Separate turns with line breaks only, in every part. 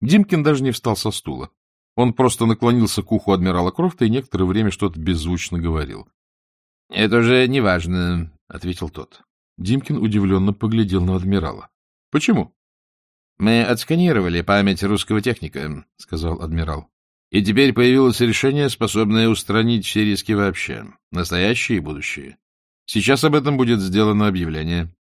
Димкин даже не встал со стула. Он просто наклонился к уху адмирала Крофта и некоторое время что-то беззвучно говорил. — Это уже не важно, — ответил тот. Димкин удивленно поглядел на адмирала. — Почему? — Мы отсканировали память русского техника, — сказал адмирал. — И теперь появилось решение, способное устранить все риски вообще, настоящие и будущие. Сейчас об этом будет сделано объявление.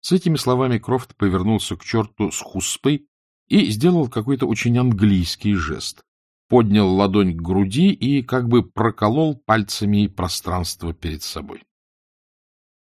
С этими словами Крофт повернулся к черту с хуспой и сделал какой-то очень английский жест. Поднял ладонь к груди и как бы проколол пальцами пространство перед собой.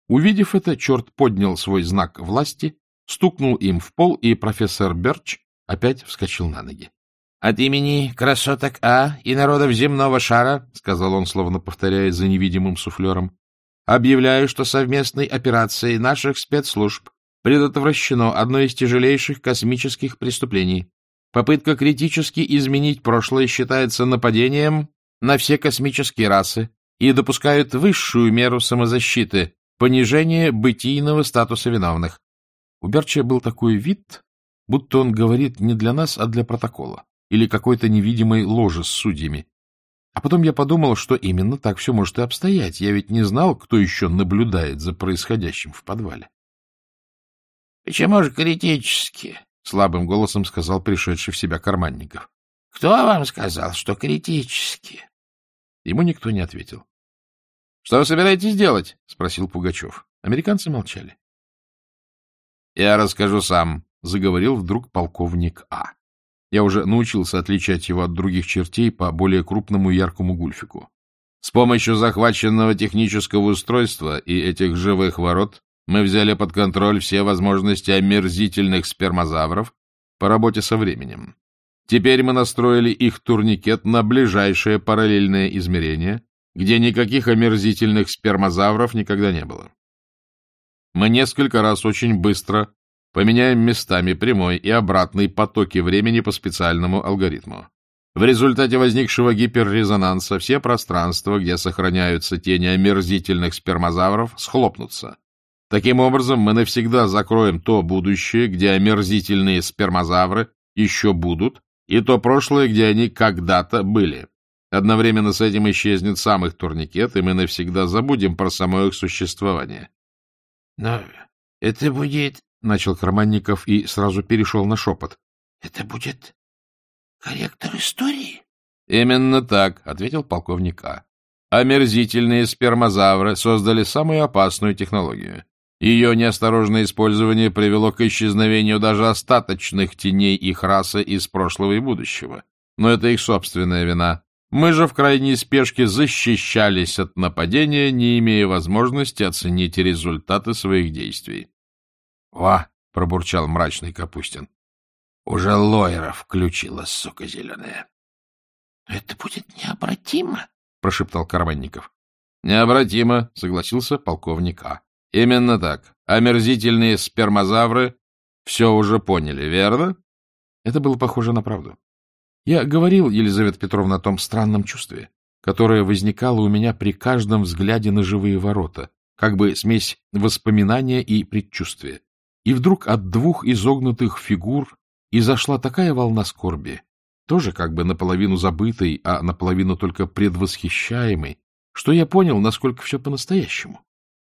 Увидев это, черт поднял свой знак власти, стукнул им в пол, и профессор Берч опять вскочил на ноги. — От имени красоток А и народов земного шара, — сказал он, словно повторяя за невидимым суфлером, — объявляю, что совместной операцией наших спецслужб предотвращено одно из тяжелейших космических преступлений. Попытка критически изменить прошлое считается нападением на все космические расы и допускают высшую меру самозащиты — понижение бытийного статуса виновных. У Берча был такой вид, будто он говорит не для нас, а для протокола или какой-то невидимой ложи с судьями. А потом я подумал, что именно так все может и обстоять. Я ведь не знал, кто еще наблюдает за происходящим в подвале. — Почему же критически? — слабым голосом сказал пришедший в себя Карманников. — Кто вам сказал, что критически? Ему никто не ответил. — Что вы собираетесь делать? — спросил Пугачев. Американцы молчали. — Я расскажу сам, — заговорил вдруг полковник А. Я уже научился отличать его от других чертей по более крупному яркому гульфику. С помощью захваченного технического устройства и этих живых ворот мы взяли под контроль все возможности омерзительных спермозавров по работе со временем. Теперь мы настроили их турникет на ближайшее параллельное измерение, где никаких омерзительных спермозавров никогда не было. Мы несколько раз очень быстро поменяем местами прямой и обратный потоки времени по специальному алгоритму. В результате возникшего гиперрезонанса все пространства, где сохраняются тени омерзительных спермозавров, схлопнутся. Таким образом, мы навсегда закроем то будущее, где омерзительные спермозавры еще будут, и то прошлое, где они когда-то были. Одновременно с этим исчезнет сам их турникет, и мы навсегда забудем про само их существование. — Но это будет... — начал Карманников и сразу перешел на шепот. — Это будет корректор истории? — Именно так, — ответил полковник А. Омерзительные спермозавры создали самую опасную технологию. Ее неосторожное использование привело к исчезновению даже остаточных теней их расы из прошлого и будущего. Но это их собственная вина. Мы же в крайней спешке защищались от нападения, не имея возможности оценить результаты своих действий. — Ва! — пробурчал мрачный Капустин. — Уже Лойра включила, сука зеленая. — Это будет необратимо, — прошептал Карманников. — Необратимо, — согласился полковник А. — Именно так. Омерзительные спермозавры все уже поняли, верно? Это было похоже на правду. Я говорил, Елизавета Петровна, о том странном чувстве, которое возникало у меня при каждом взгляде на живые ворота, как бы смесь воспоминания и предчувствия. И вдруг от двух изогнутых фигур изошла такая волна скорби, тоже как бы наполовину забытой, а наполовину только предвосхищаемой, что я понял, насколько все по-настоящему.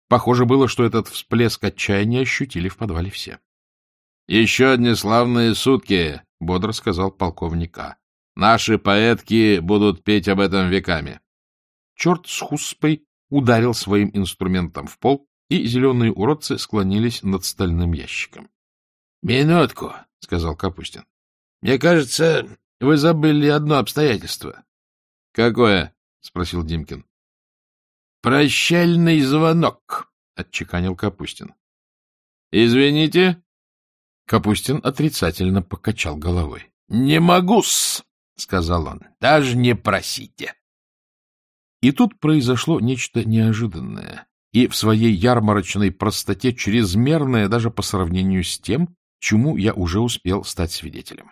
Похоже было, что этот всплеск отчаяния ощутили в подвале все. — Еще одни славные сутки, — бодро сказал полковник А. — Наши поэтки будут петь об этом веками. Черт с хуспой ударил своим инструментом в пол, и зеленые уродцы склонились над стальным ящиком. — Минутку, — сказал Капустин. — Мне кажется, вы забыли одно обстоятельство. — Какое? — спросил Димкин. — Прощальный звонок, — отчеканил Капустин. — Извините? Капустин отрицательно покачал головой. — Не могу-с, — сказал он. — Даже не просите. И тут произошло нечто неожиданное и в своей ярмарочной простоте чрезмерное даже по сравнению с тем, чему я уже успел стать свидетелем.